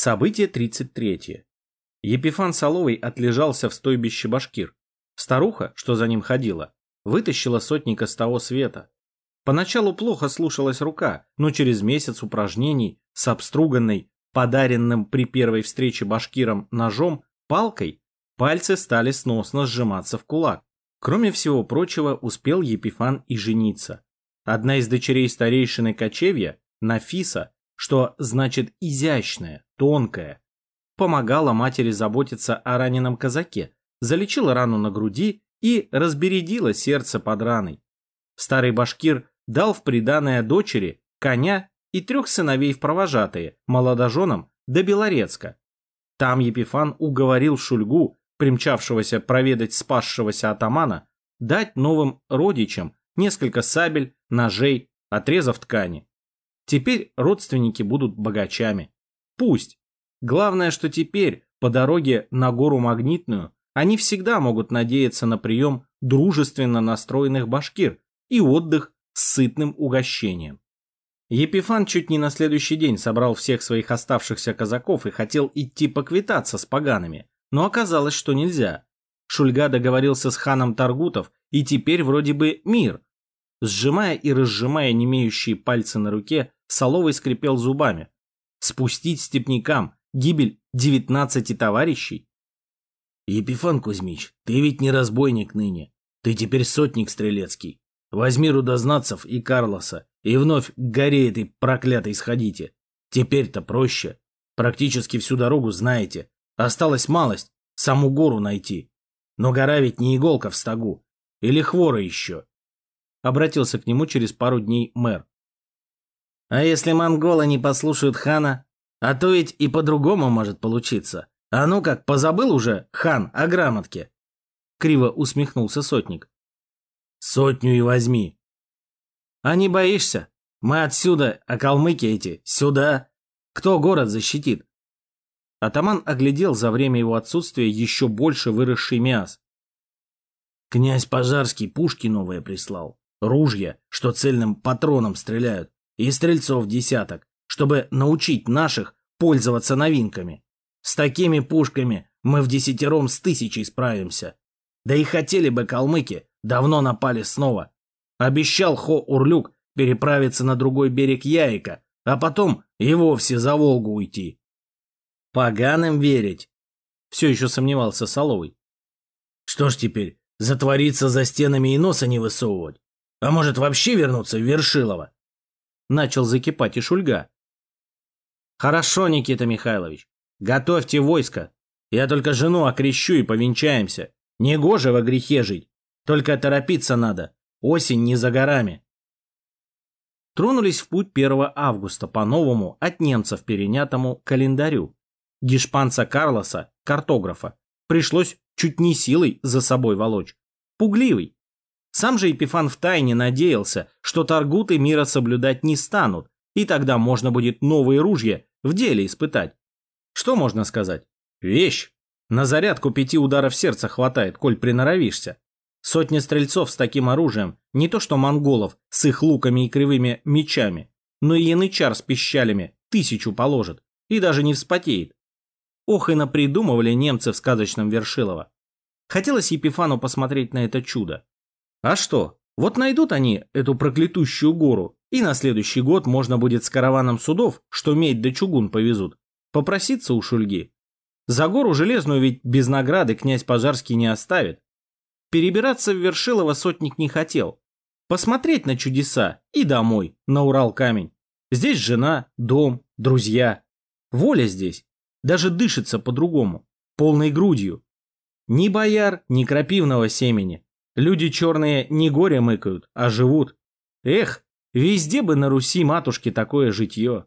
Событие 33. Епифан Соловый отлежался в стойбище башкир. Старуха, что за ним ходила, вытащила сотника с того света. Поначалу плохо слушалась рука, но через месяц упражнений с обструганной, подаренным при первой встрече башкиром ножом, палкой, пальцы стали сносно сжиматься в кулак. Кроме всего прочего, успел Епифан и жениться. Одна из дочерей старейшины кочевья, Нафиса, что значит изящная, тонкая, помогала матери заботиться о раненом казаке, залечила рану на груди и разбередила сердце под раной. Старый башкир дал в приданое дочери коня и трех сыновей в провожатые, молодоженам до Белорецка. Там Епифан уговорил Шульгу, примчавшегося проведать спасшегося атамана, дать новым родичам несколько сабель, ножей, отрезов ткани. Теперь родственники будут богачами. Пусть. Главное, что теперь, по дороге на гору Магнитную, они всегда могут надеяться на прием дружественно настроенных башкир и отдых с сытным угощением. Епифан чуть не на следующий день собрал всех своих оставшихся казаков и хотел идти поквитаться с погаными, но оказалось, что нельзя. Шульга договорился с ханом Таргутов, и теперь вроде бы мир. Сжимая и разжимая немеющие пальцы на руке, Соловый скрипел зубами. Спустить степнякам гибель девятнадцати товарищей? Епифан Кузьмич, ты ведь не разбойник ныне. Ты теперь сотник стрелецкий. Возьми рудознатцев и Карлоса, и вновь к горе этой проклятой сходите. Теперь-то проще. Практически всю дорогу знаете. Осталась малость, саму гору найти. Но гора ведь не иголка в стогу. Или хвора еще. Обратился к нему через пару дней мэр. А если монголы не послушают хана? А то ведь и по-другому может получиться. А ну как, позабыл уже, хан, о грамотке?» Криво усмехнулся сотник. «Сотню и возьми». «А не боишься? Мы отсюда, а калмыки эти, сюда. Кто город защитит?» Атаман оглядел за время его отсутствия еще больше выросший мяс. «Князь Пожарский пушки новые прислал. Ружья, что цельным патроном стреляют и стрельцов десяток, чтобы научить наших пользоваться новинками. С такими пушками мы в десятером с тысячей справимся. Да и хотели бы калмыки, давно напали снова. Обещал Хо Урлюк переправиться на другой берег Яика, а потом и вовсе за Волгу уйти. Поганым верить? Все еще сомневался Соловый. Что ж теперь, затвориться за стенами и носа не высовывать? А может вообще вернуться в Вершилово? Начал закипать и Шульга. Хорошо, Никита Михайлович. Готовьте войско. Я только жену окрещу и повенчаемся. Негоже во грехе жить. Только торопиться надо. Осень не за горами. Тронулись в путь 1 августа по новому от немцев перенятому календарю. Гешпанца Карлоса, картографа, пришлось чуть не силой за собой волочь. Пугливый, сам же Епифан втайне надеялся, что торгуты мира соблюдать не станут, и тогда можно будет новые ружья в деле испытать. Что можно сказать? Вещь. На зарядку пяти ударов сердца хватает, коль приноровишься. Сотня стрельцов с таким оружием, не то что монголов с их луками и кривыми мечами, но и янычар с пищалями тысячу положит и даже не вспотеет. Ох и напридумывали немцы в сказочном Вершилово. Хотелось Епифану посмотреть на это чудо. А что, вот найдут они эту проклятущую гору, и на следующий год можно будет с караваном судов, что медь да чугун повезут, попроситься у Шульги. За гору железную ведь без награды князь Пожарский не оставит. Перебираться в Вершилово сотник не хотел. Посмотреть на чудеса и домой, на Урал камень. Здесь жена, дом, друзья. Воля здесь. Даже дышится по-другому, полной грудью. Ни бояр, ни крапивного семени. Люди черные не горе мыкают, а живут. Эх, везде бы на Руси матушки такое житье.